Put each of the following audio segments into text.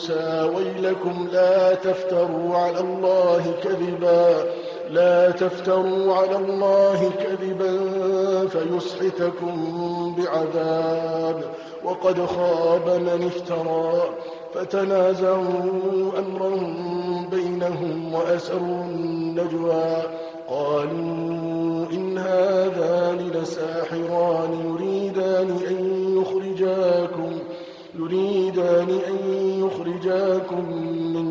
موسى ويلكم لا تفتروا على الله كذبا. لا تفتروا على الله كذبا فيسحتكم بعذاب. وقد خاب من افترى. فتنازعوا أمرا بينهم وأسروا النجوى. قالوا إن هذان لساحران يريدان أن يخرجاكم يريدان أن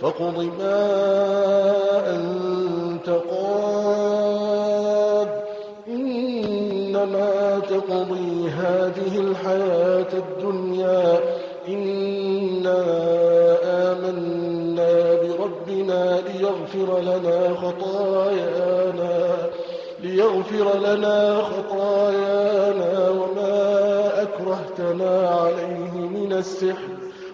فاقض ما أنت قاض. إنما تقضي هذه الحياة الدنيا. إنا آمنا بربنا ليغفر لنا خطايانا ليغفر لنا خطايانا وما أكرهتنا عليه من السحر.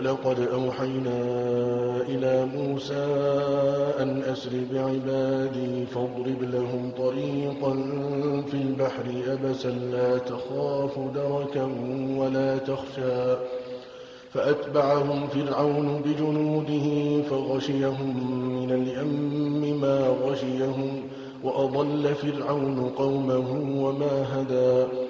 ولقد أوحينا إلى موسى أن أسر بعبادي فاضرب لهم طريقا في البحر أبسا لا تخاف دركا ولا تخشى. فأتبعهم فرعون بجنوده فغشيهم من اليم ما غشيهم وأضل فرعون قومه وما هدى.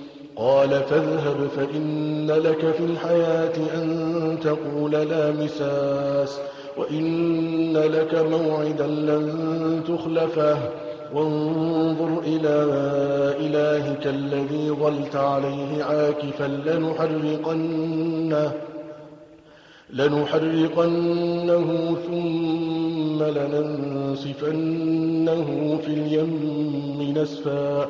قال فاذهب فإن لك في الحياة أن تقول لا مساس وإن لك موعدا لن تخلفه. وانظر إلى إلهك الذي ظلت عليه عاكفا لنحرقنه لنحرقنه ثم لننسفنه في اليم نسفا.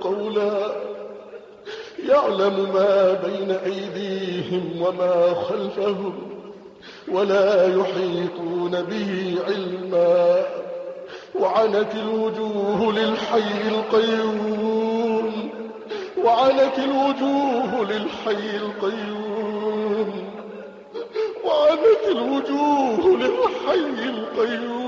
قولا يعلم ما بين أيديهم وما خلفهم ولا يحيطون به علما وعنت الوجوه للحي القيوم وعنت الوجوه للحي القيوم وعنت الوجوه للحي القيوم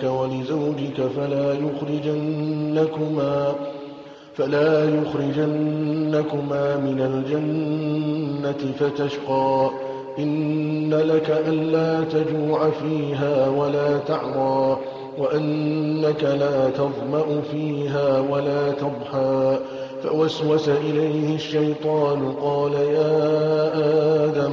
لك ولزوجك فلا يخرجنكما فلا يخرجنكما من الجنة فتشقى. إن لك ألا تجوع فيها ولا تعرى وأنك لا تظمأ فيها ولا تضحى. فوسوس إليه الشيطان قال يا آدم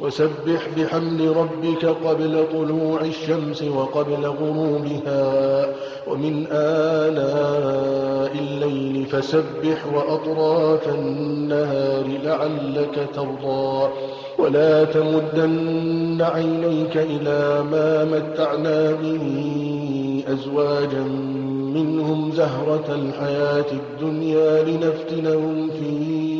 وسبح بحمد ربك قبل طلوع الشمس وقبل غروبها ومن آناء الليل فسبح وأطراف النهار لعلك ترضى. ولا تمدن عينيك إلى ما متعنا به أزواجا منهم زهرة الحياة الدنيا لنفتنهم فيه.